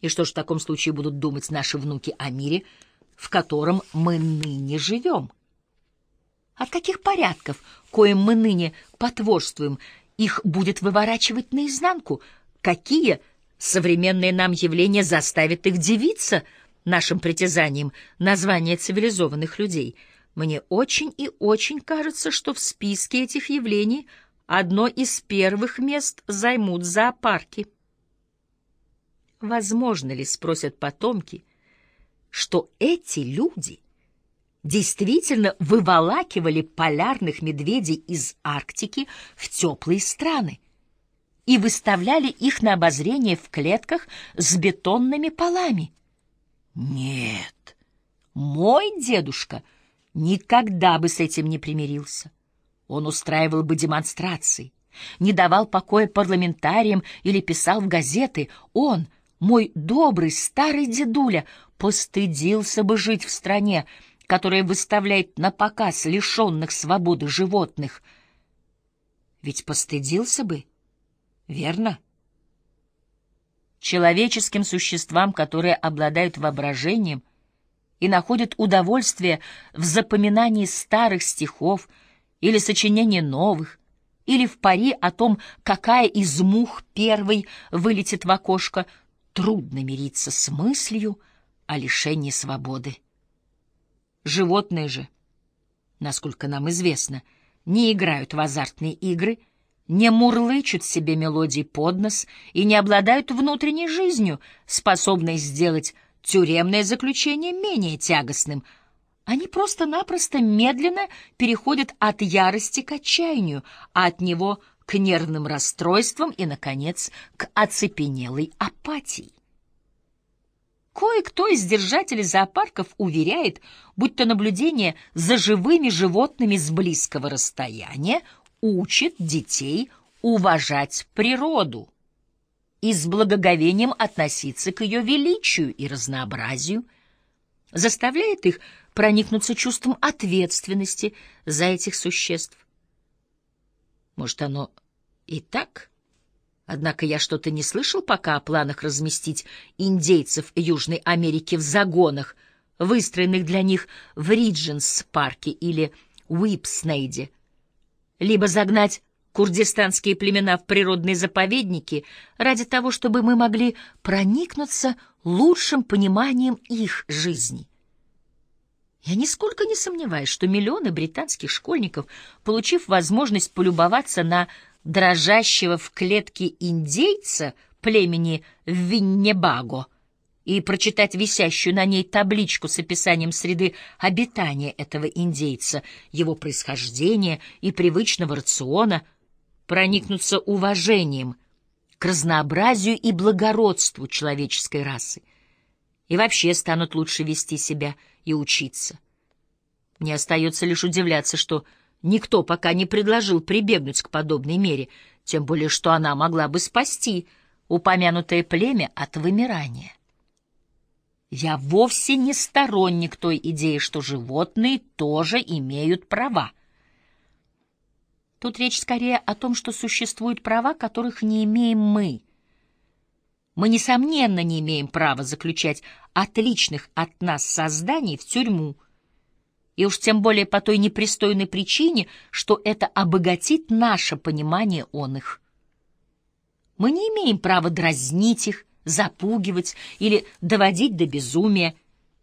И что же в таком случае будут думать наши внуки о мире, в котором мы ныне живем? От каких порядков, коим мы ныне потворствуем, их будет выворачивать наизнанку? Какие современные нам явления заставят их дивиться нашим притязаниям на звание цивилизованных людей? Мне очень и очень кажется, что в списке этих явлений одно из первых мест займут зоопарки. Возможно ли, спросят потомки, что эти люди действительно выволакивали полярных медведей из Арктики в теплые страны и выставляли их на обозрение в клетках с бетонными полами? Нет, мой дедушка никогда бы с этим не примирился. Он устраивал бы демонстрации, не давал покоя парламентариям или писал в газеты. Он — мой добрый старый дедуля постыдился бы жить в стране, которая выставляет на показ лишенных свободы животных. Ведь постыдился бы, верно? Человеческим существам, которые обладают воображением и находят удовольствие в запоминании старых стихов или сочинении новых, или в пари о том, какая из мух первой вылетит в окошко, трудно мириться с мыслью о лишении свободы. Животные же, насколько нам известно, не играют в азартные игры, не мурлычут себе мелодии под нос и не обладают внутренней жизнью, способной сделать тюремное заключение менее тягостным. Они просто-напросто медленно переходят от ярости к отчаянию, а от него к нервным расстройствам и, наконец, к оцепенелой апатии. Кое-кто из держателей зоопарков уверяет, будто наблюдение за живыми животными с близкого расстояния учит детей уважать природу и с благоговением относиться к ее величию и разнообразию, заставляет их проникнуться чувством ответственности за этих существ. Может, оно и так? Однако я что-то не слышал пока о планах разместить индейцев Южной Америки в загонах, выстроенных для них в Ридженс-парке или Уипснейде, либо загнать курдистанские племена в природные заповедники ради того, чтобы мы могли проникнуться лучшим пониманием их жизни. Я нисколько не сомневаюсь, что миллионы британских школьников, получив возможность полюбоваться на дрожащего в клетке индейца племени Виннебаго и прочитать висящую на ней табличку с описанием среды обитания этого индейца, его происхождения и привычного рациона, проникнуться уважением к разнообразию и благородству человеческой расы и вообще станут лучше вести себя и учиться. Мне остается лишь удивляться, что никто пока не предложил прибегнуть к подобной мере, тем более что она могла бы спасти упомянутое племя от вымирания. Я вовсе не сторонник той идеи, что животные тоже имеют права. Тут речь скорее о том, что существуют права, которых не имеем мы — мы, несомненно, не имеем права заключать отличных от нас созданий в тюрьму, и уж тем более по той непристойной причине, что это обогатит наше понимание он их. Мы не имеем права дразнить их, запугивать или доводить до безумия,